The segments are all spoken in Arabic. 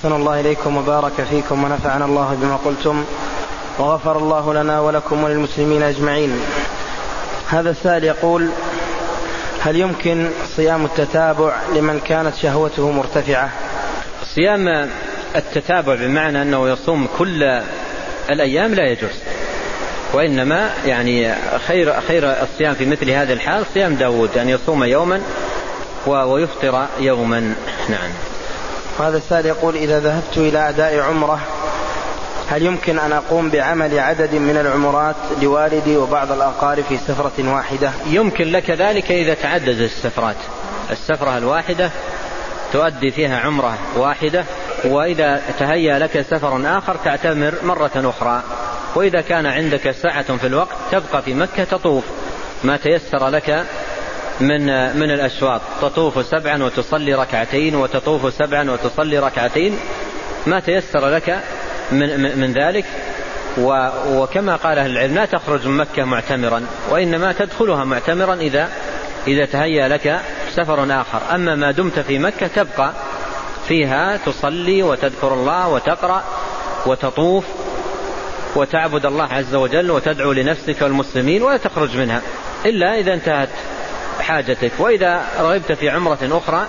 أحسن الله إليكم وبارك فيكم ونفعنا الله بما قلتم وغفر الله لنا ولكم وللمسلمين أجمعين. هذا السائل يقول هل يمكن صيام التتابع لمن كانت شهوته مرتفعة؟ صيام التتابع بمعنى أنه يصوم كل الأيام لا يجوز وإنما يعني خير, خير الصيام في مثل هذه الحال صيام داود أن يصوم يوما ويفطر يوما. نعم. وهذا السائل يقول إذا ذهبت إلى أداء عمرة هل يمكن أن أقوم بعمل عدد من العمرات لوالدي وبعض الأقارب في سفرة واحدة؟ يمكن لك ذلك إذا تعددت السفرات. السفرة الواحدة تؤدي فيها عمرة واحدة وإذا تهيأ لك سفر آخر تعتمر مرة أخرى. وإذا كان عندك سعة في الوقت تبقى في مكة تطوف. ما تيسر لك من من الأشواط. تطوف سبعا وتصلي ركعتين وتطوف سبعا وتصلي ركعتين. ما تيسر لك من, من ذلك؟ وكما قال أهل العلم لا تخرج من مكة معتمرا وإنما تدخلها معتمرا إذا إذا تهيأ لك سفر آخر. أما ما دمت في مكة تبقى فيها تصلي وتذكر الله وتقرأ وتطوف وتعبد الله عز وجل وتدعو لنفسك والمسلمين ولا تخرج منها إلا إذا انتهت. حاجتك وإذا رغبت في عمرة أخرى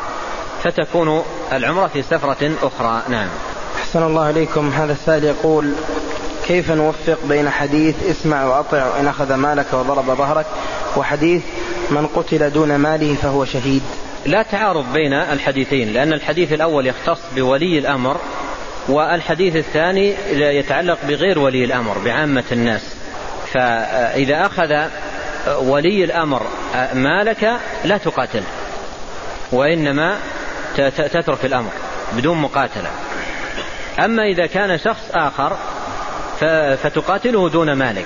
فتكون العمرة في سفرة أخرى. نعم. أحسن الله إليكم. هذا السائل يقول كيف نوفق بين حديث اسمع وأطع وإن أخذ مالك وضرب ظهرك وحديث من قتل دون ماله فهو شهيد؟ لا تعارض بين الحديثين لأن الحديث الأول يختص بولي الأمر والحديث الثاني يتعلق بغير ولي الأمر بعامة الناس. فإذا أخذ ولي الأمر مالك لا تقاتل وإنما تترك الأمر بدون مقاتلة. أما إذا كان شخص آخر فتقاتله دون مالك.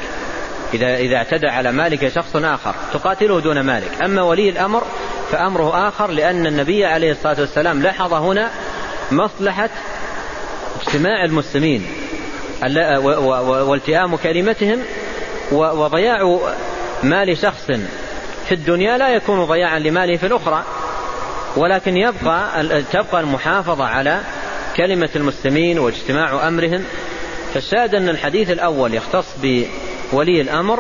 إذا إذا اعتدى على مالك شخص آخر تقاتله دون مالك. أما ولي الأمر فأمره آخر لأن النبي عليه الصلاة والسلام لاحظ هنا مصلحة اجتماع المسلمين والتئام كلمتهم وضياع مال شخص في الدنيا لا يكون ضياعا لماله في الأخرى ولكن يبقى تبقى المحافظة على كلمة المسلمين واجتماع أمرهم. فالشاهد أن الحديث الأول يختص بولي الأمر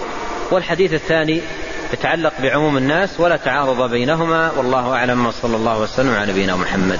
والحديث الثاني يتعلق بعموم الناس ولا تعارض بينهما. والله أعلم وصلى الله وسلم على نبينا محمد.